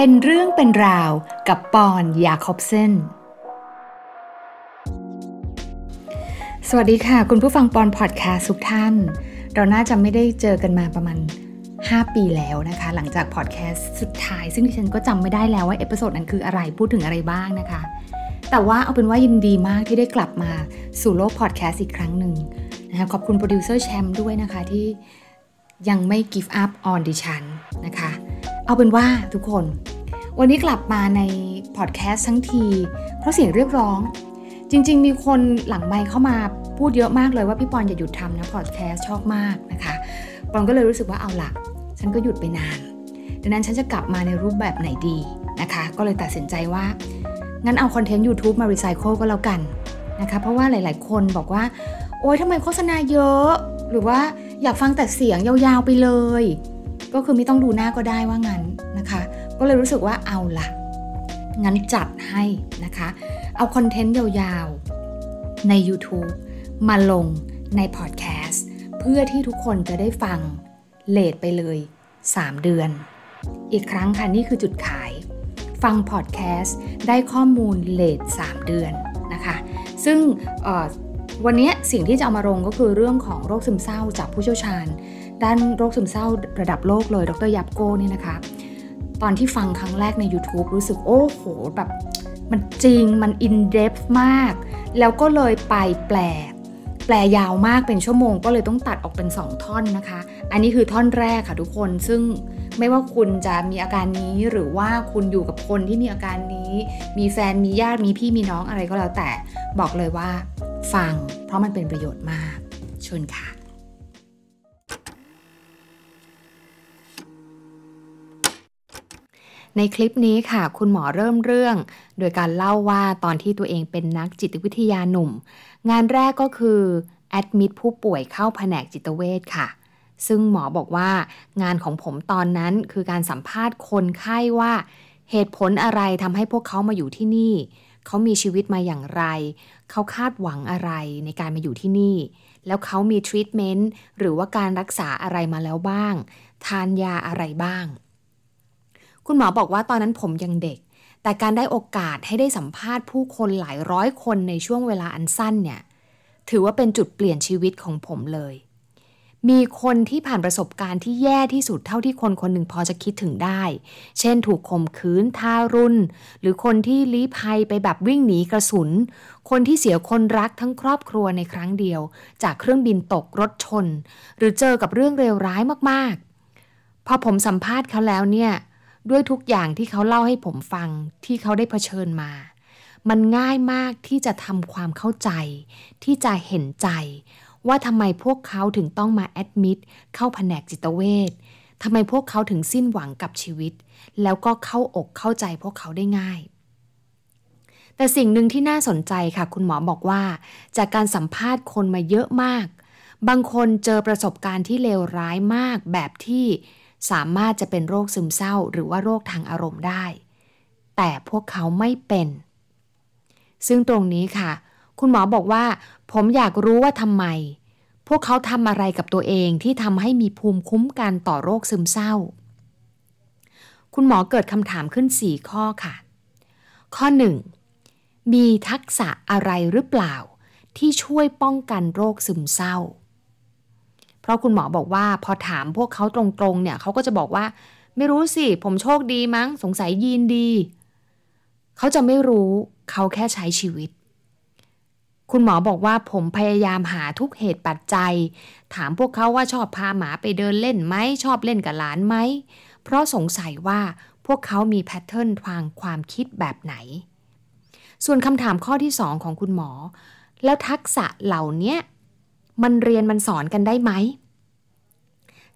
เป็นเรื่องเป็นราวกับปอนด์ ยาคอปเซ่นสวัสดีค่ะ คุณผู้ฟังปอนด์พอดแคสต์ทุกท่าน เราน่าจะไม่ได้เจอกันมาประมาณ 5 ปีแล้วนะคะ หลังจากพอดแคสต์สุดท้าย ซึ่งดิฉันก็จำไม่ได้แล้วว่า episode นั้นคืออะไรพูดถึงอะไรบ้างนะคะ แต่ว่าเอาเป็นว่ายินดีมากที่ได้กลับมาสู่โลกพอดแคสต์อีกครั้งหนึ่งนะคะขอบคุณโปรดิวเซอร์แชมป์ด้วยนะคะที่ยังไม่ give up on ดิฉันนะคะ เอาเป็นว่าทุกคน วันนี้กลับมาในพอดแคสต์ทั้งที เพราะเสียงเรียกร้อง จริง ๆ มีคนหลังไมค์เข้ามาพูดเยอะมากเลยว่าพี่ปอนด์อย่าหยุดทำนะพอดแคสต์ชอบมากนะคะปอนด์ก็เลยรู้สึกว่าเอาละฉันก็หยุดไปนาน ดังนั้นฉันจะกลับมาในรูปแบบไหนดีนะคะ ก็เลยตัดสินใจว่า งั้นเอาคอนเทนต์ YouTube มารีไซเคิลก็แล้วกันนะคะเพราะว่าหลาย ๆ คนบอกว่า โอ๊ยทำไมโฆษณาเยอะ หรือว่าอยากฟังแต่เสียงยาว ๆ ไปเลย ก็คือไม่ต้องดูหน้าก็ได้ว่างั้น ก็เลยรู้สึกว่าเอาละงั้นจัดให้นะคะ เอาคอนเทนต์ยาวๆ ใน YouTube มาลงในพอดแคสต์เพื่อที่ทุกคนจะได้ฟัง late ไปเลย 3 เดือน อีกครั้งค่ะนี่คือจุดขาย ฟังพอดแคสต์ได้ข้อมูล late 3 เดือนนะคะ ซึ่งวันนี้สิ่งที่จะเอามาลงก็คือเรื่องของโรคซึมเศร้าจากผู้เชี่ยวชาญ ด้านโรคซึมเศร้าระดับโลกเลย ดรยับโก้เนี่ยนะคะ ตอนที่ฟังครั้งแรกใน YouTube รู้สึกโอ้โหแบบมันจริงมันอินเด h มาก แล้วก็เลยไปแปล แปลยาวมากเป็นชั่วโมง ก็เลยต้องตัดออกเป็น 2 ท่อนนะคะ อันนี้คือท่อนแรกค่ะทุกคนซึ่งไม่ว่าคุณจะมีอาการนี้หรือว่าคุณอยู่กับคนที่มีอาการนี้ มีแฟนมีญาติมีพี่มีน้องอะไรก็แล้วแต่บอกเลยว่า ฟัง เพราะมันเป็นประโยชน์มากชวนค่ะ ในคลิปนี้ค่ะ คุณหมอเริ่มเรื่อง โดยการเล่าว่าตอนที่ตัวเองเป็นนักจิตวิทยาหนุ่ม งานแรกก็คือแอดมิดผู้ป่วยเข้าแผนกจิตเวชค่ะ ซึ่งหมอบอกว่างานของผมตอนนั้นคือการสัมภาษณ์คนไข้ว่า เหตุผลอะไรทำให้พวกเขามาอยู่ที่นี่ เขามีชีวิตมาอย่างไร เขาคาดหวังอะไรในการมาอยู่ที่นี่ แล้วเขามีทรีทเมนต์หรือว่าการรักษาอะไรมาแล้วบ้าง ทานยาอะไรบ้าง คุณหมอบอกว่าตอนนั้นผมยังเด็ก แต่การได้โอกาสให้ได้สัมภาษณ์ผู้คนหลายร้อยคนในช่วงเวลาอันสั้นเนี่ยถือว่าเป็นจุดเปลี่ยนชีวิตของผมเลย มีคนที่ผ่านประสบการณ์ที่แย่ที่สุดเท่าที่คนคนหนึ่งพอจะคิดถึงได้ เช่นถูกข่มขืนทารุณ หรือคนที่ลี้ภัยไปแบบวิ่งหนีกระสุน คนที่เสียคนรักทั้งครอบครัวในครั้งเดียว จากเครื่องบินตกรถชน หรือเจอกับเรื่องเลวร้ายมากๆ พอผมสัมภาษณ์เขาแล้วเนี่ย ด้วยทุกอย่างที่เขาเล่าให้ผมฟังที่เขาได้เผชิญมา มันง่ายมากที่จะทำความเข้าใจ ที่จะเห็นใจ ว่าทำไมพวกเขาถึงต้องมาแอดมิดเข้าแผนกจิตเวชทำไมพวกเขาถึงสิ้นหวังกับชีวิต แล้วก็เข้าอกเข้าใจพวกเขาได้ง่าย แต่สิ่งหนึ่งที่น่าสนใจค่ะ คุณหมอบอกว่า จากการสัมภาษณ์คนมาเยอะมาก บางคนเจอประสบการณ์ที่เลวร้ายมากแบบที่ สามารถจะเป็นโรคซึมเศร้าหรือว่าโรคทางอารมณ์ได้ แต่พวกเขาไม่เป็น ซึ่งตรงนี้ค่ะ คุณหมอบอกว่า ผมอยากรู้ว่าทำไม พวกเขาทำอะไรกับตัวเองที่ทำให้มีภูมิคุ้มกันต่อโรคซึมเศร้า คุณหมอเกิดคำถามขึ้น 4 ข้อค่ะ ข้อ 1. มีทักษะอะไรหรือเปล่า ที่ช่วยป้องกันโรคซึมเศร้า ราะคุณหมอบอกว่าพอถามพวกเขาตรงๆเนี่ยเขาก็จะบอกว่า ไม่รู้สิ ผมโชคดีมั้ง สงสัยยีนดี เขาจะไม่รู้เขาแค่ใช้ชีวิต คุณหมอบอกว่าผมพยายามหาทุกเหตุปัจจัย ถามพวกเขาว่าชอบพาหมาไปเดินเล่นไหม ชอบเล่นกับหลานไหม เพราะสงสัยว่าพวกเขามีแพทเทิร์นทางความคิดแบบไหน ส่วนคำถามข้อที่สองของคุณหมอ แล้วทักษะเหล่านี้มันเรียนมันสอนกันได้ไหม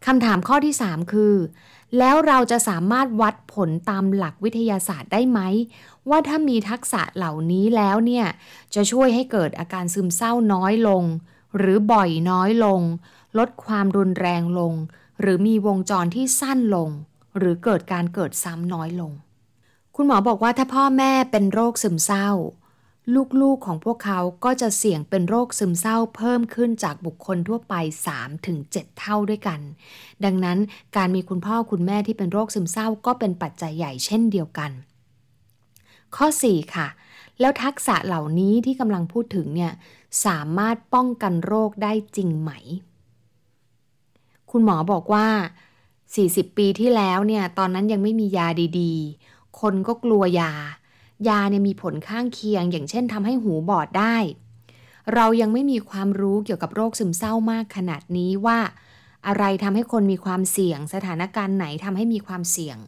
คำถามข้อที่สามคือ แล้วเราจะสามารถวัดผลตามหลักวิทยาศาสตร์ได้ไหม ว่าถ้ามีทักษะเหล่านี้แล้วเนี่ย จะช่วยให้เกิดอาการซึมเศร้าน้อยลง หรือบ่อยน้อยลง ลดความรุนแรงลง หรือมีวงจรที่สั้นลง หรือเกิดการเกิดซ้ำน้อยลง คุณหมอบอกว่าถ้าพ่อแม่เป็นโรคซึมเศร้า ลูกๆของพวกเขาก็จะเสี่ยงเป็นโรคซึมเศร้าเพิ่มขึ้นจากบุคคลทั่วไป 3-7 เท่าด้วยกัน ดังนั้นการมีคุณพ่อคุณแม่ที่เป็นโรคซึมเศร้าก็เป็นปัจจัยใหญ่เช่นเดียวกัน ข้อ 4 ค่ะ แล้วทักษะเหล่านี้ที่กำลังพูดถึงเนี่ยสามารถป้องกันโรคได้จริงไหม คุณหมอบอกว่า 40 ปีที่แล้วเนี่ยตอนนั้นยังไม่มียาดีๆ คนก็กลัวยา ยาเนี่ยมีผลข้างเคียง อย่างเช่นทำให้หูบอดได้ เรายังไม่มีความรู้เกี่ยวกับโรคซึมเศร้ามากขนาดนี้ว่า อะไรทำให้คนมีความเสี่ยง สถานการณ์ไหนทำให้มีความเสี่ยง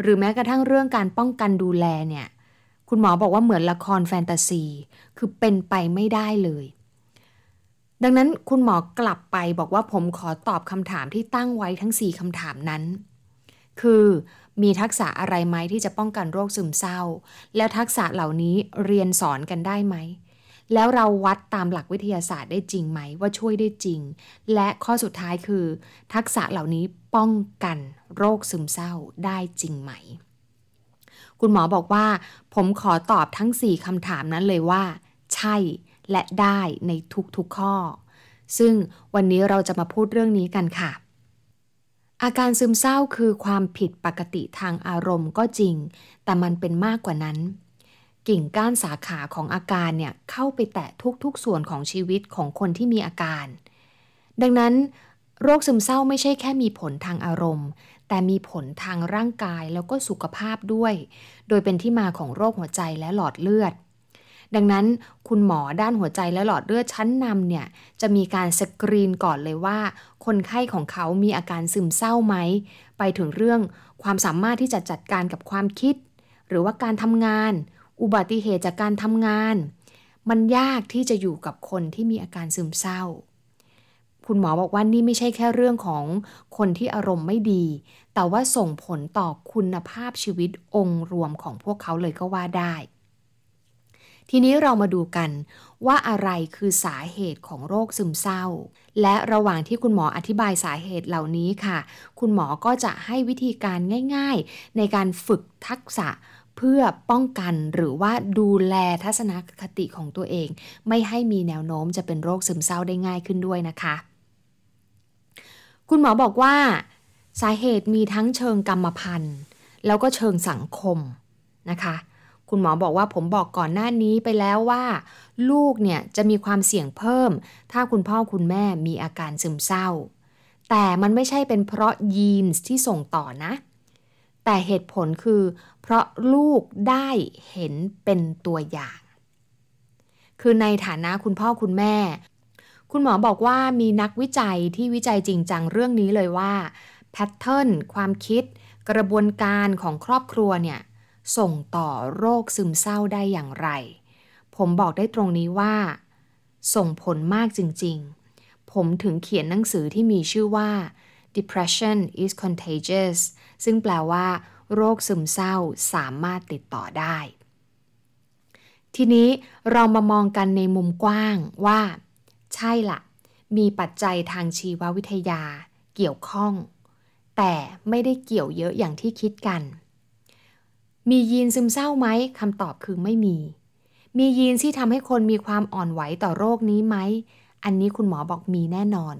หรือแม้กระทั่งเรื่องการป้องกันดูแลเนี่ยคุณหมอบอกว่าเหมือนละครแฟนตาซี คือเป็นไปไม่ได้เลย ดังนั้นคุณหมอกลับไปบอกว่าผมขอตอบคำถามที่ตั้งไว้ทั้ง 4คำถามนั้น คือ มีทักษะอะไรไหมที่จะป้องกันโรคซึมเศร้า แล้วทักษะเหล่านี้เรียนสอนกันได้ไหม แล้วเราวัดตามหลักวิทยาศาสตร์ได้จริงไหมว่าช่วยได้จริง และข้อสุดท้ายคือ ทักษะเหล่านี้ป้องกันโรคซึมเศร้าได้จริงไหม คุณหมอบอกว่า ผมขอตอบทั้ง 4คำถามนั้นเลยว่า ใช่และได้ในทุกๆข้อ ซึ่งวันนี้เราจะมาพูดเรื่องนี้กันค่ะ อาการซึมเศร้าคือความผิดปกติทางอารมณ์ก็จริง แต่มันเป็นมากกว่านั้น กิ่งก้านสาขาของอาการเนี่ยเข้าไปแตะทุกๆส่วนของชีวิตของคนที่มีอาการ ดังนั้น โรคซึมเศร้าไม่ใช่แค่มีผลทางอารมณ์ แต่มีผลทางร่างกายแล้วก็สุขภาพด้วย โดยเป็นที่มาของโรคหัวใจและหลอดเลือด ดังนั้นคุณหมอด้านหัวใจและหลอดเลือดชั้นนำเนี่ยจะมีการสกรีนก่อนเลยว่า คนไข้ของเขามีอาการซึมเศร้าไหม ไปถึงเรื่องความสามารถที่จะจัดการกับความคิด หรือว่าการทำงาน อุบัติเหตุจากการทำงาน มันยากที่จะอยู่กับคนที่มีอาการซึมเศร้า คุณหมอบอกว่านี่ไม่ใช่แค่เรื่องของคนที่อารมณ์ไม่ดี แต่ว่าส่งผลต่อคุณภาพชีวิตองค์รวมของพวกเขาเลยก็ว่าได้ ทีนี้เรามาดูกันว่าอะไรคือสาเหตุของโรคซึมเศร้า และระหว่างที่คุณหมออธิบายสาเหตุเหล่านี้ค่ะ คุณหมอก็จะให้วิธีการง่ายๆ ในการฝึกทักษะเพื่อป้องกันหรือว่าดูแลทัศนคติของตัวเอง ไม่ให้มีแนวโน้มจะเป็นโรคซึมเศร้าได้ง่ายขึ้นด้วยนะคะ คุณหมอบอกว่า สาเหตุมีทั้งเชิงกรรมพันธุ์ แล้วก็เชิงสังคมนะคะ คุณหมอบอกว่าผมบอกก่อนหน้านี้ไปแล้วว่า ลูกเนี่ยจะมีความเสี่ยงเพิ่ม ถ้าคุณพ่อคุณแม่มีอาการซึมเศร้า แต่มันไม่ใช่เป็นเพราะยีนส์ที่ส่งต่อนะ แต่เหตุผลคือ เพราะลูกได้เห็นเป็นตัวอย่าง คือในฐานะคุณพ่อคุณแม่ คุณหมอบอกว่ามีนักวิจัยที่วิจัยจริงจังเรื่องนี้เลยว่าแพทเทิร์นความคิด กระบวนการของครอบครัวเนี่ย ส่งต่อโรคซึมเศร้าได้อย่างไร ผมบอกได้ตรงนี้ว่า ส่งผลมากจริง ๆ ผมถึงเขียนหนังสือที่มีชื่อว่า depression is contagious ซึ่งแปลว่า โรคซึมเศร้าสามารถติดต่อได้ ทีนี้เรามามองกันในมุมกว้างว่า ใช่ละมีปัจจัยทางชีววิทยาเกี่ยวข้อง แต่ไม่ได้เกี่ยวเยอะอย่างที่คิดกัน มียีนซึมเศร้าไหมคำตอบคือไม่มี มียีนที่ทำให้คนมีความอ่อนไหวต่อโรคนี้ไหม อันนี้คุณหมอบอกมีแน่นอน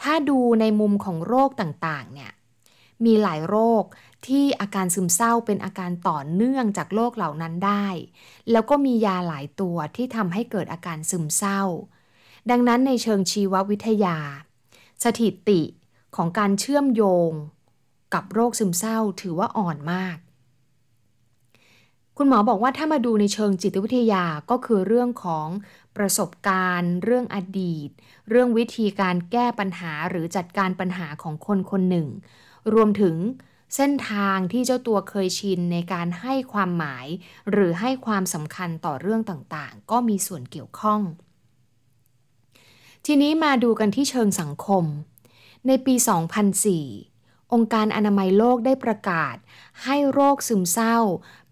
ถ้าดูในมุมของโรคต่างๆ เนี่ย มีหลายโรคที่อาการซึมเศร้าเป็นอาการต่อเนื่องจากโรคเหล่านั้นได้ แล้วก็มียาหลายตัวที่ทำให้เกิดอาการซึมเศร้า ดังนั้นในเชิงชีววิทยา สถิติของการเชื่อมโยง กับโรคซึมเศร้าถือว่าอ่อนมาก คุณหมอบอกว่าถ้ามาดูในเชิงจิตวิทยาก็คือเรื่องของประสบการณ์ เรื่องอดีต เรื่องวิธีการแก้ปัญหาหรือจัดการปัญหาของคนคนหนึ่ง รวมถึงเส้นทางที่เจ้าตัวเคยชินในการให้ความหมาย หรือให้ความสำคัญต่อเรื่องต่างๆ ก็มีส่วนเกี่ยวข้อง ทีนี้มาดูกันที่เชิงสังคม ในปี 2004 องค์การอนามัยโลกได้ประกาศ ให้โรคซึมเศร้า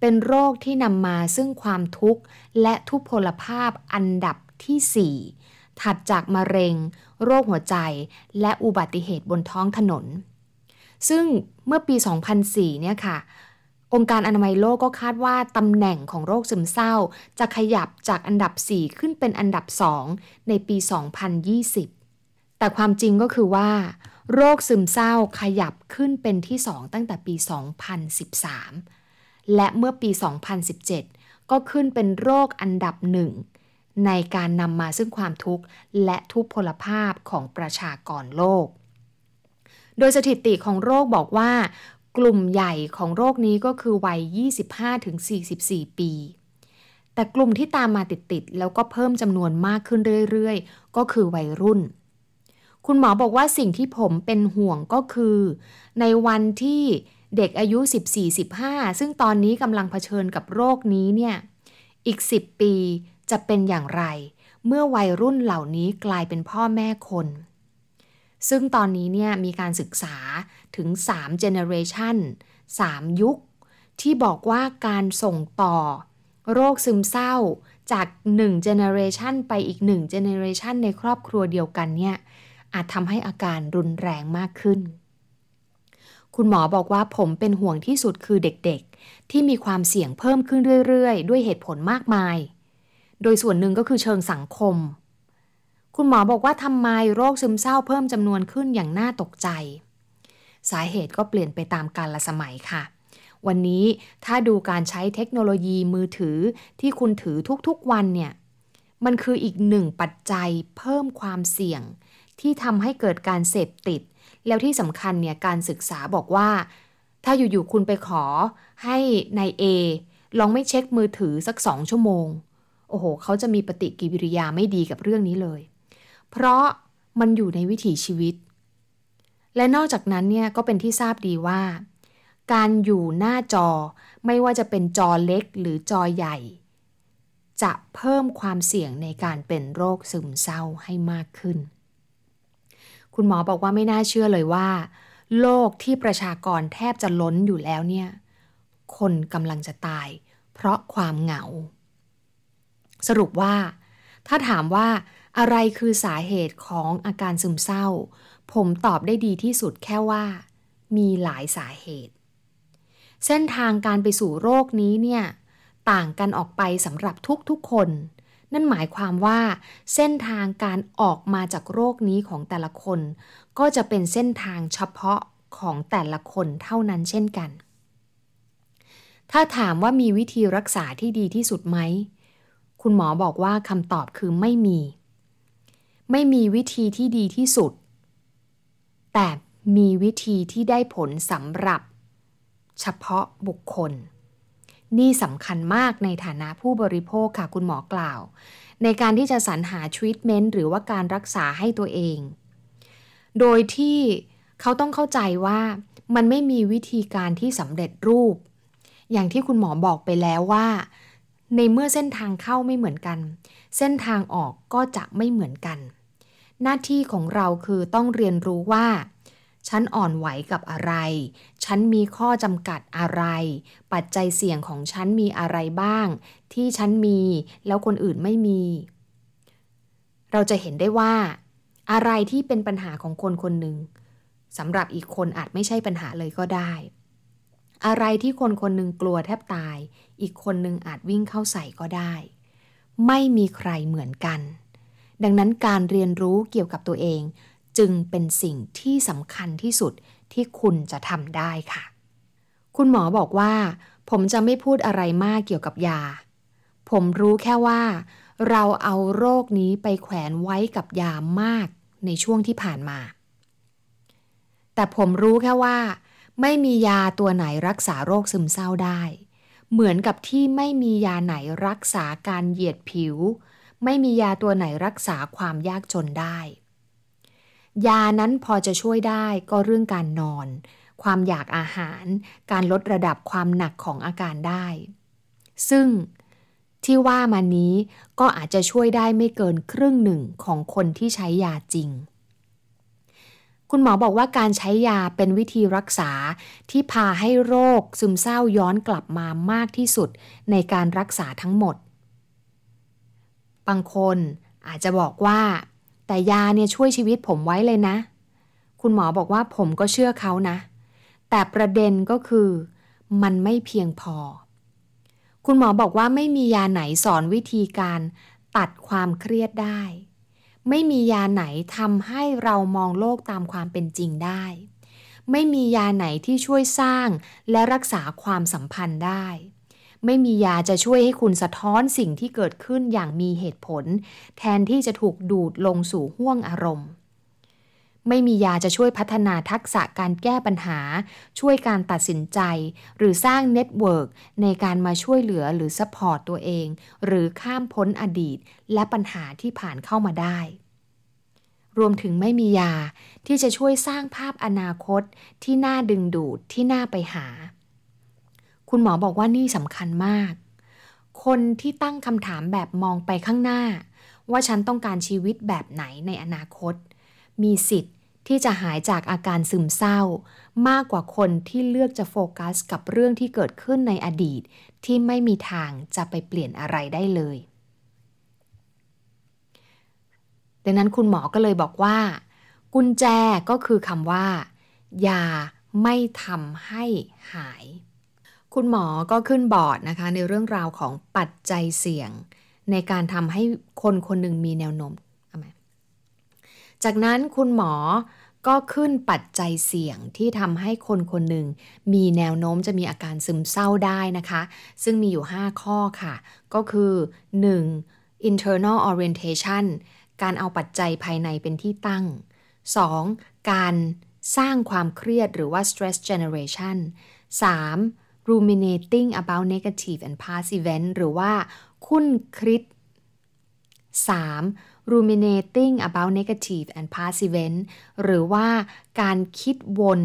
เป็นโรคที่นำมาซึ่งความทุกข์ และทุพพลภาพอันดับที่ 4 ถัดจากมะเร็ง โรคหัวใจ และอุบัติเหตุบนท้องถนน ซึ่งเมื่อปี 2004 เนี่ยค่ะ องค์การอนามัยโลกก็คาดว่าตำแหน่งของโรคซึมเศร้า จะขยับจากอันดับ 4 ขึ้นเป็นอันดับ 2 ในปี 2020 แต่ความจริงก็คือว่าโรคซึมเศร้าขยับขึ้นเป็นที่ 2 ตั้งแต่ปี 2013 และเมื่อปี 2017 ก็ขึ้นเป็นโรคอันดับหนึ่งในการนำมาซึ่งความทุกข์และทุพพลภาพของประชากรโลก โดยสถิติของโรคบอกว่า กลุ่มใหญ่ของโรคนี้ก็คือวัย 25-44 ปี แต่กลุ่มที่ตามมาติดๆ แล้วก็เพิ่มจำนวนมากขึ้นเรื่อยๆ ก็คือวัยรุ่น คุณหมอบอกว่าสิ่งที่ผมเป็นห่วงก็คือ ในวันที่ เด็กอายุ 14-15 ซึ่งตอนนี้กำลังเผชิญกับโรคนี้เนี่ยอีก 10 ปีจะเป็นอย่างไร เมื่อวัยรุ่นเหล่านี้กลายเป็นพ่อแม่คน ซึ่งตอนนี้เนี่ยมีการศึกษาถึง3 generation 3 ยุค ที่บอกว่าการส่งต่อ โรคซึมเศร้าจาก1 generation ไปอีก1 generation ในครอบครัวเดียวกันเนี่ยอาจทำให้อาการรุนแรงมากขึ้น คุณหมอบอกว่าผมเป็นห่วงที่สุดคือเด็กๆ ที่มีความเสี่ยงเพิ่มขึ้นเรื่อยๆ ด้วยเหตุผลมากมาย โดยส่วนหนึ่งก็คือเชิงสังคม คุณหมอบอกว่าทำไมโรคซึมเศร้าเพิ่มจำนวนขึ้นอย่างน่าตกใจ สาเหตุก็เปลี่ยนไปตามกาลสมัยค่ะ วันนี้ถ้าดูการใช้เทคโนโลยีมือถือที่คุณถือทุกๆวันเนี่ย มันคืออีกหนึ่งปัจจัยเพิ่มความเสี่ยงที่ทำให้เกิดการเสพติด แล้วที่สำคัญเนี่ยการศึกษาบอกว่า ถ้าอยู่ๆคุณไปขอให้ในายเอลองไม่เช็คมือถือสักสองชั่วโมง โอ้โห เขาจะมีปฏิกิริยาไม่ดีกับเรื่องนี้เลย เพราะมันอยู่ในวิถีชีวิต และนอกจากนั้นเนี่ยก็เป็นที่ทราบดีว่า การอยู่หน้าจอไม่ว่าจะเป็นจอเล็กหรือจอใหญ่ จะเพิ่มความเสี่ยงในการเป็นโรคซึมเศร้าให้มากขึ้น คุณหมอบอกว่าไม่น่าเชื่อเลยว่า โลกที่ประชากรแทบจะล้นอยู่แล้วเนี่ย คนกำลังจะตาย เพราะความเหงา สรุปว่า ถ้าถามว่าอะไรคือสาเหตุของอาการซึมเศร้า ผมตอบได้ดีที่สุดแค่ว่า มีหลายสาเหตุ เส้นทางการไปสู่โรคนี้เนี่ย ต่างกันออกไปสำหรับทุกๆคน นั่นหมายความว่าเส้นทางการออกมาจากโรคนี้ของแต่ละคน ก็จะเป็นเส้นทางเฉพาะของแต่ละคนเท่านั้นเช่นกัน ถ้าถามว่ามีวิธีรักษาที่ดีที่สุดไหม คุณหมอบอกว่าคำตอบคือไม่มี ไม่มีวิธีที่ดีที่สุด แต่มีวิธีที่ได้ผลสำหรับ เฉพาะบุคคล นี่สำคัญมากในฐานะผู้บริโภคค่ะคุณหมอกล่าว ในการที่จะสรรหาทรีทเมนต์หรือว่าการรักษาให้ตัวเอง โดยที่เขาต้องเข้าใจว่ามันไม่มีวิธีการที่สำเร็จรูป อย่างที่คุณหมอบอกไปแล้วว่า ในเมื่อเส้นทางเข้าไม่เหมือนกัน เส้นทางออกก็จะไม่เหมือนกัน หน้าที่ของเราคือต้องเรียนรู้ว่า ฉันอ่อนไหวกับอะไร ฉันมีข้อจำกัดอะไร ปัจจัยเสี่ยงของฉันมีอะไรบ้าง ที่ฉันมีแล้วคนอื่นไม่มี เราจะเห็นได้ว่า อะไรที่เป็นปัญหาของคนคนหนึ่งสำหรับอีกคนอาจไม่ใช่ปัญหาเลยก็ได้ อะไรที่คนคนหนึ่งกลัวแทบตาย อีกคนหนึ่งอาจวิ่งเข้าใส่ก็ได้ ไม่มีใครเหมือนกัน ดังนั้นการเรียนรู้เกี่ยวกับตัวเอง จึงเป็นสิ่งที่สำคัญที่สุดที่คุณจะทำได้ค่ะ คุณหมอบอกว่า ผมจะไม่พูดอะไรมากเกี่ยวกับยา ผมรู้แค่ว่า เราเอาโรคนี้ไปแขวนไว้กับยามากในช่วงที่ผ่านมา แต่ผมรู้แค่ว่า ไม่มียาตัวไหนรักษาโรคซึมเศร้าได้ เหมือนกับที่ไม่มียาไหนรักษาการเหยียดผิว ไม่มียาตัวไหนรักษาความยากจนได้ ยานั้นพอจะช่วยได้ก็เรื่องการนอน ความอยากอาหาร การลดระดับความหนักของอาการได้ ซึ่งที่ว่ามานี้ก็อาจจะช่วยได้ไม่เกินครึ่งหนึ่งของคนที่ใช้ยาจริง คุณหมอบอกว่าการใช้ยาเป็นวิธีรักษาที่พาให้โรคซึมเศร้าย้อนกลับมามากที่สุดในการรักษาทั้งหมด บางคนอาจจะบอกว่า แต่ยาเนี่ยช่วยชีวิตผมไว้เลยนะ คุณหมอบอกว่าผมก็เชื่อเขานะ แต่ประเด็นก็คือ มันไม่เพียงพอ คุณหมอบอกว่าไม่มียาไหนสอนวิธีการตัดความเครียดได้ ไม่มียาไหนทำให้เรามองโลกตามความเป็นจริงได้ ไม่มียาไหนที่ช่วยสร้างและรักษาความสัมพันธ์ได้ ไม่มียาจะช่วยให้คุณสะท้อนสิ่งที่เกิดขึ้นอย่างมีเหตุผล แทนที่จะถูกดูดลงสู่ห้วงอารมณ์ ไม่มียาจะช่วยพัฒนาทักษะการแก้ปัญหา ช่วยการตัดสินใจ หรือสร้าง network ในการมาช่วยเหลือหรือ support ตัวเอง หรือข้ามพ้นอดีต และปัญหาที่ผ่านเข้ามาได้รวมถึงไม่มียาที่จะช่วยสร้างภาพอนาคตที่น่าดึงดูดที่น่าไปหา คุณหมอบอกว่านี่สำคัญมาก คนที่ตั้งคำถามแบบมองไปข้างหน้า ว่าฉันต้องการชีวิตแบบไหนในอนาคต มีสิทธิ์ที่จะหายจากอาการซึมเศร้า มากกว่าคนที่เลือกจะโฟกัสกับเรื่องที่เกิดขึ้นในอดีต ที่ไม่มีทางจะไปเปลี่ยนอะไรได้เลย ดังนั้นคุณหมอก็เลยบอกว่า กุญแจก็คือคำว่า อย่าไม่ทำให้หาย คุณหมอก็ขึ้นบอร์ดนะคะ ในเรื่องราวของปัจจัยเสี่ยง ในการทำให้คนคนหนึ่งมีแนวโน้มจากนั้นคุณหมอก็ขึ้นปัจจัยเสี่ยงที่ทำให้คนคนหนึ่งมีแนวโน้มจะมีอาการซึมเศร้าได้นะคะ ซึ่งมีอยู่ 5 ข้อค่ะ ก็คือ 1. internal orientation การเอาปัจจัยภายในเป็นที่ตั้ง 2. การสร้างความเครียดหรือว่า stress generation 3. Ruminating about negative and past event หรือว่าคุ้นคิด 3. ruminating about negative and past event หรือว่าการคิดวน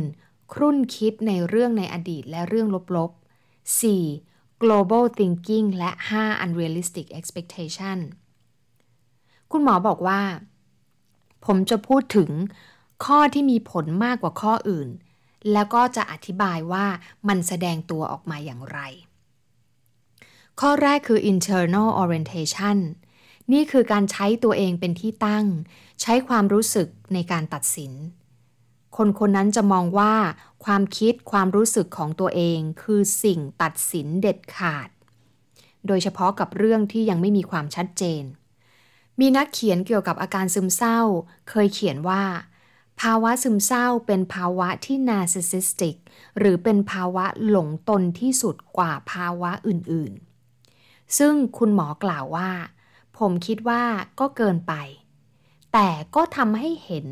ครุ่นคิดในเรื่องในอดีตและเรื่องลบๆ 4. global thinking และ 5. unrealistic expectation คุณหมอบอกว่า ผมจะพูดถึงข้อที่มีผลมากกว่าข้ออื่น แล้วก็จะอธิบายว่ามันแสดงตัวออกมาอย่างไร ข้อแรกคือ internal orientation นี่คือการใช้ตัวเองเป็นที่ตั้ง ใช้ความรู้สึกในการตัดสิน คนคนนั้นจะมองว่า ความคิดความรู้สึกของตัวเองคือสิ่งตัดสินเด็ดขาด โดยเฉพาะกับเรื่องที่ยังไม่มีความชัดเจน มีนักเขียนเกี่ยวกับอาการซึมเศร้า เคยเขียนว่า ภาวะซึมเศร้าเป็นภาวะที่ narcissistic หรือเป็นภาวะหลงตนที่สุดกว่าภาวะอื่นๆ ซึ่งคุณหมอกล่าวว่า ผมคิดว่าก็เกินไป แต่ก็ทำให้เห็น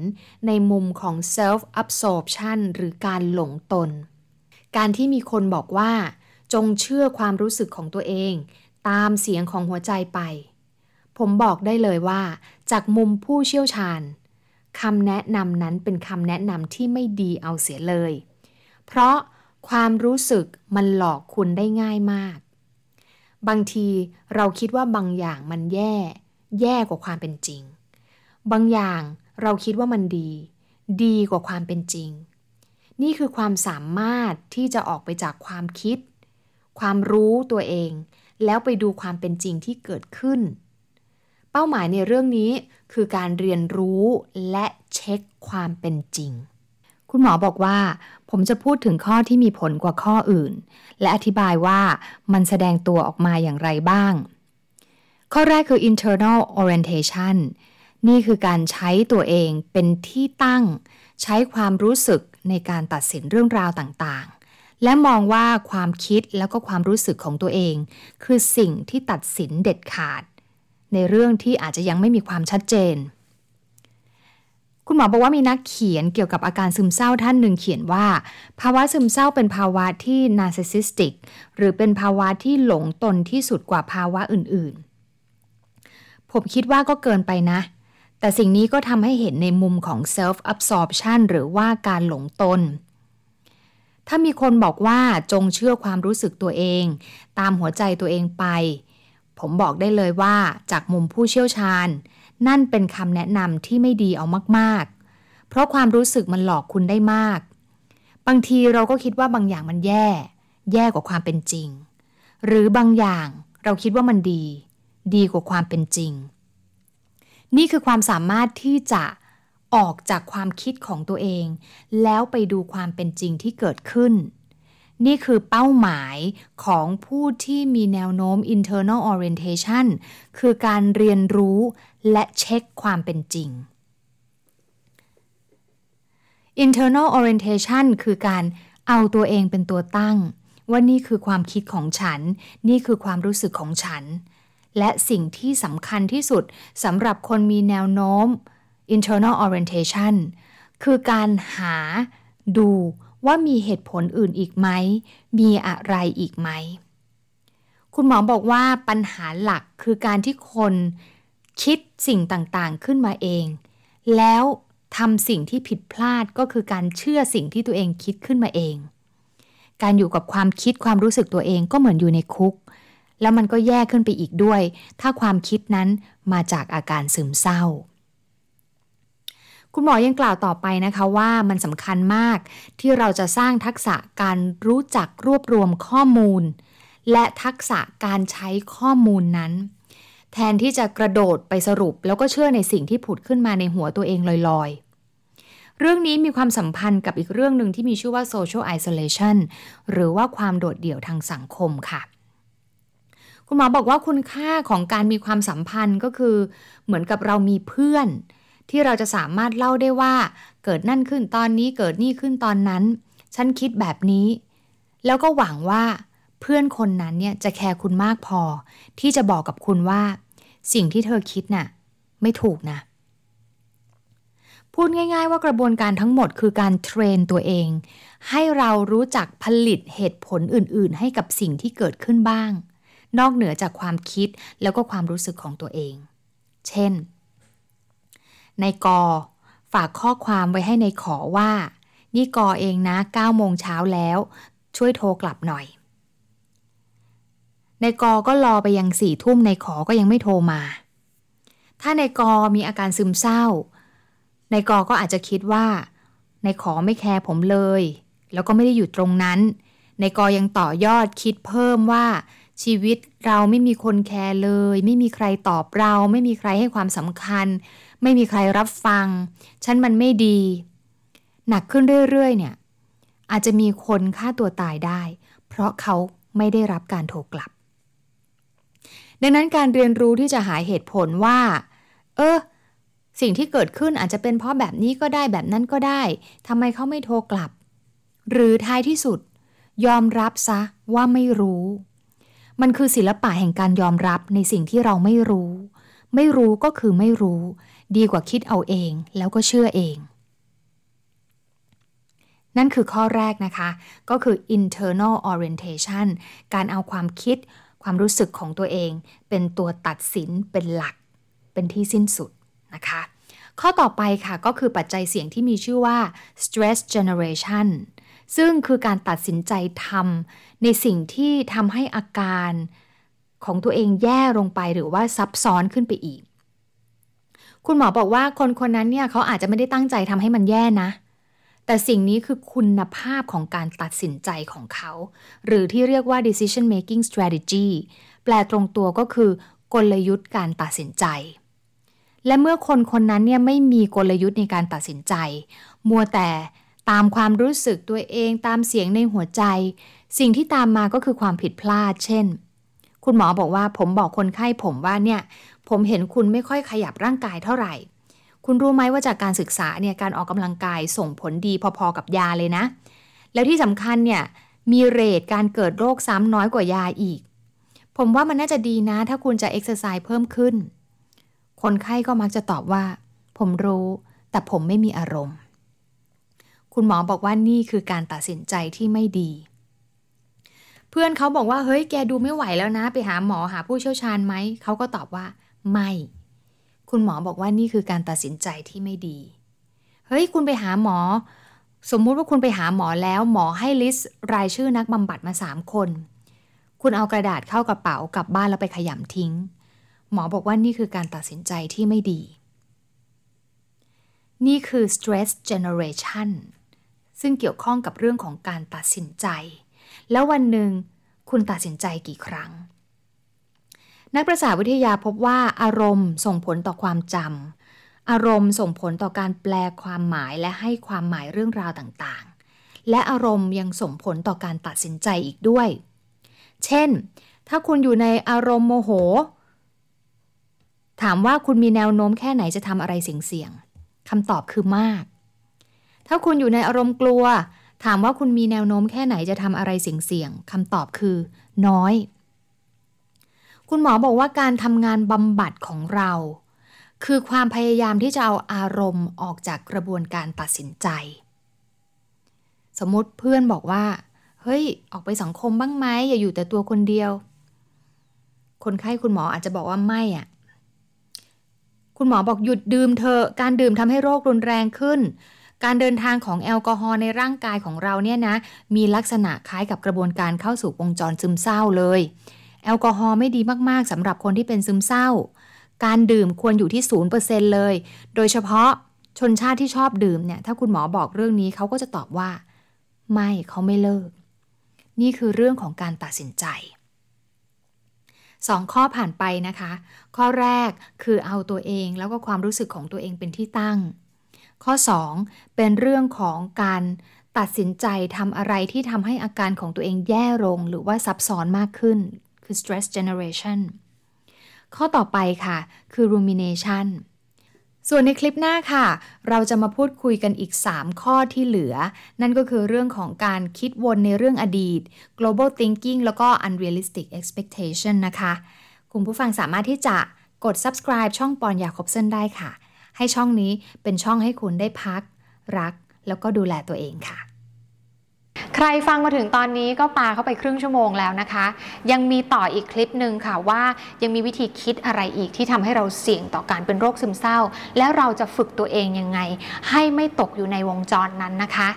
ในมุมของ self absorption หรือการหลงตน การที่มีคนบอกว่า จงเชื่อความรู้สึกของตัวเอง ตามเสียงของหัวใจไป ผมบอกได้เลยว่า จากมุมผู้เชี่ยวชาญ คำแนะนำนั้นเป็นคำแนะนำที่ไม่ดีเอาเสียเลย เพราะความรู้สึกมันหลอกคุณได้ง่ายมาก บางทีเราคิดว่าบางอย่างมันแย่ แย่กว่าความเป็นจริง บางอย่างเราคิดว่ามันดี ดีกว่าความเป็นจริง นี่คือความสามารถที่จะออกไปจากความคิด ความรู้ตัวเอง แล้วไปดูความเป็นจริงที่เกิดขึ้น ป้าหมายในเรื่องนี้คือการเรียนรู้และเช็คความเป็นจริง คุณหมอบอกว่า ผมจะพูดถึงข้อที่มีผลกว่าข้ออื่น และอธิบายว่ามันแสดงตัวออกมาอย่างไรบ้าง ข้อแรกคือ internal orientation นี่คือการใช้ตัวเองเป็นที่ตั้ง ใช้ความรู้สึกในการตัดสินเรื่องราวต่างๆ และมองว่าความคิดแล้วก็ความรู้สึกของตัวเอง คือสิ่งที่ตัดสินเด็ดขาด ในเรื่องที่อาจจะยังไม่มีความชัดเจน คุณหมอบอกว่ามีนักเขียนเกี่ยวกับอาการซึมเศร้าท่านหนึ่งเขียนว่า ภาวะซึมเศร้าเป็นภาวะที่ narcissistic หรือเป็นภาวะที่หลงตนที่สุดกว่าภาวะอื่นๆ ผมคิดว่าก็เกินไปนะ แต่สิ่งนี้ก็ทำให้เห็นในมุมของ self absorption หรือว่าการหลงตนถ้ามีคนบอกว่าจงเชื่อความรู้สึกตัวเอง ตามหัวใจตัวเองไป ผมบอกได้เลยว่าจากมุมผู้เชี่ยวชาญ นั่นเป็นคำแนะนำที่ไม่ดีเอามาก ๆ เพราะความรู้สึกมันหลอกคุณได้มาก บางทีเราก็คิดว่าบางอย่างมันแย่ แย่กว่าความเป็นจริง หรือบางอย่างเราคิดว่ามันดี ดีกว่าความเป็นจริง นี่คือความสามารถที่จะออกจากความคิดของตัวเอง แล้วไปดูความเป็นจริงที่เกิดขึ้น นี่คือเป้าหมายของผู้ที่มีแนวโน้ม internal orientation คือการเรียนรู้และเช็คความเป็นจริง internal orientation คือการเอาตัวเองเป็นตัวตั้ง ว่านี่คือความคิดของฉัน นี่คือความรู้สึกของฉัน และสิ่งที่สำคัญที่สุดสำหรับคนมีแนวโน้ม internal orientation คือการหาดู ว่ามีเหตุผลอื่นอีกไหม มีอะไรอีกไหม คุณหมอบอกว่าปัญหาหลักคือการที่คนคิดสิ่งต่างๆขึ้นมาเอง แล้วทำสิ่งที่ผิดพลาดก็คือการเชื่อสิ่งที่ตัวเองคิดขึ้นมาเอง การอยู่กับความคิดความรู้สึกตัวเองก็เหมือนอยู่ในคุก แล้วมันก็แย่ขึ้นไปอีกด้วย ถ้าความคิดนั้นมาจากอาการซึมเศร้า คุณหมอยังกล่าวต่อไปนะคะว่ามันสำคัญมากที่เราจะสร้างทักษะการรู้จักรวบรวมข้อมูล และทักษะการใช้ข้อมูลนั้น แทนที่จะกระโดดไปสรุปแล้วก็เชื่อในสิ่งที่ผุดขึ้นมาในหัวตัวเองลอยๆเรื่องนี้มีความสัมพันธ์กับอีกเรื่องหนึ่งที่มีชื่อว่า social isolation หรือว่าความโดดเดี่ยวทางสังคมค่ะ คุณหมอบอกว่าคุณค่าของการมีความสัมพันธ์ก็คือ เหมือนกับเรามีเพื่อน ที่เราจะสามารถเล่าได้ว่า เกิดนั่นขึ้นตอนนี้เกิดนี่ขึ้นตอนนั้น ฉันคิดแบบนี้ แล้วก็หวังว่า เพื่อนคนนั้นเนี่ยจะแคร์คุณมากพอ ที่จะบอกกับคุณว่า สิ่งที่เธอคิดน่ะ ไม่ถูกนะพูดง่าย ๆ ว่ากระบวนการทั้งหมดคือการเทรนตัวเอง ให้เรารู้จักผลิตเหตุผลอื่น ๆ ให้กับสิ่งที่เกิดขึ้นบ้าง นอกเหนือจากความคิดแล้วก็ความรู้สึกของตัวเอง เช่น ในกอฝากข้อความไว้ให้ในขอว่า นี่กอเองนะ9โมงเช้าแล้ว ช่วยโทรกลับหน่อยในกอก็รอไปยังสี่ทุ่มในขอก็ยังไม่โทรมา ถ้าในกอมีอาการซึมเศร้าในกอก็อาจจะคิดว่าในขอไม่แคร์ผมเลย แล้วก็ไม่ได้อยู่ตรงนั้นในกอยังต่อยอดคิดเพิ่มว่า ชีวิตเราไม่มีคนแคร์เลย ไม่มีใครตอบเรา ไม่มีใครให้ความสำคัญ ไม่มีใครรับฟัง ฉันมันไม่ดี หนักขึ้นเรื่อยๆเนี่ย อาจจะมีคนฆ่าตัวตายได้ เพราะเขาไม่ได้รับการโทรกลับ ดังนั้นการเรียนรู้ที่จะหาเหตุผลว่า เออ สิ่งที่เกิดขึ้นอาจจะเป็นเพราะแบบนี้ก็ได้แบบนั้นก็ได้ทำไมเขาไม่โทรกลับ หรือท้ายที่สุด ยอมรับซะว่าไม่รู้มันคือศิลปะแห่งการยอมรับในสิ่งที่เราไม่รู้ ไม่รู้ก็คือไม่รู้ ดีกว่าคิดเอาเองแล้วก็เชื่อเอง นั่นคือข้อแรกนะคะ ก็คือ internal orientation การเอาความคิดความรู้สึกของตัวเอง เป็นตัวตัดสินเป็นหลัก เป็นที่สิ้นสุดนะคะ ข้อต่อไปค่ะก็คือปัจจัยเสี่ยงที่มีชื่อว่า stress generation ซึ่งคือการตัดสินใจทำในสิ่งที่ทำให้อาการ ของตัวเองแย่ลงไปหรือว่าซับซ้อนขึ้นไปอีก คุณหมอบอกว่าคนคนนั้นเนี่ยเขาอาจจะไม่ได้ตั้งใจทำให้มันแย่นะ แต่สิ่งนี้คือคุณภาพของการตัดสินใจของเขา หรือที่เรียกว่า decision making strategy แปลตรงตัวก็คือกลยุทธ์การตัดสินใจ และเมื่อคนคนนั้นเนี่ยไม่มีกลยุทธ์ในการตัดสินใจ มัวแต่ตามความรู้สึกตัวเองตามเสียงในหัวใจ สิ่งที่ตามมาก็คือความผิดพลาด เช่น คุณหมอบอกว่าผมบอกคนไข้ผมว่าเนี่ยผมเห็นคุณไม่ค่อยขยับร่างกายเท่าไหร่ คุณรู้ไหมว่าจากการศึกษาเนี่ยการออกกำลังกายส่งผลดีพอๆกับยาเลยนะ แล้วที่สำคัญเนี่ยมี rate การเกิดโรคซ้ำน้อยกว่ายาอีก ผมว่ามันน่าจะดีนะ ถ้าคุณจะเอ็กซ์ไซส์เพิ่มขึ้น คนไข้ก็มักจะตอบว่า ผมรู้ แต่ผมไม่มีอารมณ์ คุณหมอบอกว่านี่คือการตัดสินใจที่ไม่ดี พื่อนเขาบอกว่าเฮ้ยแกดูไม่ไหวแล้วนะ ไปหาหมอหาผู้เชี่ยวชาญไหม เขาก็ตอบว่า ไม่ คุณหมอบอกว่านี่คือการตัดสินใจที่ไม่ดี เฮ้ยคุณไปหาหมอ สมมุติว่าคุณไปหาหมอแล้วหมอให้ลิสต์รายชื่อนักบำบัดมาสามคน คุณเอากระดาษเข้ากระเป๋ากลับบ้านแล้วไปขยำทิ้ง หมอบอกว่านี่คือการตัดสินใจที่ไม่ดี นี่คือ stress generation ซึ่งเกี่ยวข้องกับเรื่องของการตัดสินใจ แล้ววันหนึ่งคุณตัดสินใจกี่ครั้ง นักประสาทวิทยาพบว่าอารมณ์ส่งผลต่อความจำอารมณ์ส่งผลต่อการแปลความหมายและให้ความหมายเรื่องราวต่างๆ และอารมณ์ยังส่งผลต่อการตัดสินใจอีกด้วย เช่น ถ้าคุณอยู่ในอารมณ์โมโห ถามว่าคุณมีแนวโน้มแค่ไหนจะทำอะไรเสี่ยงๆคำตอบคือมาก ถ้าคุณอยู่ในอารมณ์กลัว ถามว่าคุณมีแนวโน้มแค่ไหนจะทำอะไรเสี่ยงๆคำตอบคือ น้อย คุณหมอบอกว่าการทำงานบำบัดของเรา คือความพยายามที่จะเอาอารมณ์ออกจากกระบวนการตัดสินใจ สมมติเพื่อนบอกว่า เฮ้ย ออกไปสังคมบ้างไหมอย่าอยู่แต่ตัวคนเดียว คนไข้คุณหมออาจจะบอกว่าไม่อะคุณหมอบอกหยุดดื่มเถอะ การดื่มทำให้โรครุนแรงขึ้น การเดินทางของแอลกอฮอล์ในร่างกายของเราเนี่ยนะ มีลักษณะคล้ายกับกระบวนการเข้าสู่วงจรซึมเศร้าเลย แอลกอฮอล์ไม่ดีมากๆสำหรับคนที่เป็นซึมเศร้า การดื่มควรอยู่ที่0%เลย โดยเฉพาะชนชาติที่ชอบดื่มเนี่ย ถ้าคุณหมอบอกเรื่องนี้เขาก็จะตอบว่า ไม่เขาไม่เลิก นี่คือเรื่องของการตัดสินใจ2ข้อผ่านไปนะคะ ข้อแรกคือเอาตัวเองแล้วก็ความรู้สึกของตัวเองเป็นที่ตั้ง ข้อ 2 เป็นเรื่องของการตัดสินใจทำอะไรที่ทำให้อาการของตัวเองแย่ลง หรือว่าซับซ้อนมากขึ้น คือ stress generation ข้อต่อไปค่ะ คือ rumination ส่วนในคลิปหน้าค่ะ เราจะมาพูดคุยกันอีก 3 ข้อที่เหลือ นั่นก็คือเรื่องของการคิดวนในเรื่องอดีต global thinking แล้วก็ unrealistic expectation นะคะ คุณผู้ฟังสามารถที่จะกด subscribe ช่องปอนยาคบเส้นได้ค่ะ ให้ช่องนี้เป็นช่องให้คุณได้พัก รัก แล้วก็ดูแลตัวเองค่ะ ใครฟังมาถึงตอนนี้ก็ปาเข้าไปครึ่งชั่วโมงแล้วนะคะ ยังมีต่ออีกคลิปหนึ่งค่ะว่ายังมีวิธีคิดอะไรอีกที่ทำให้เราเสี่ยงต่อการเป็นโรคซึมเศร้า แล้วเราจะฝึกตัวเองยังไง ให้ไม่ตกอยู่ในวงจรนั้นนะคะ